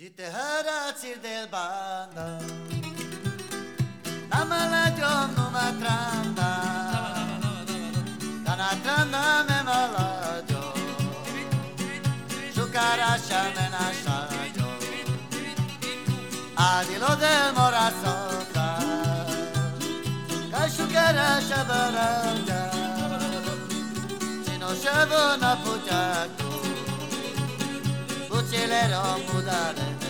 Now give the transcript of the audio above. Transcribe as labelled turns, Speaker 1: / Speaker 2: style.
Speaker 1: Jite haratsir del banda Namala jom numa tranda Kana tranda me malajo Shukara shamena shajo Adilo del morasota Kashukara shabaranja Chino shabona pujaku lucelerò mudare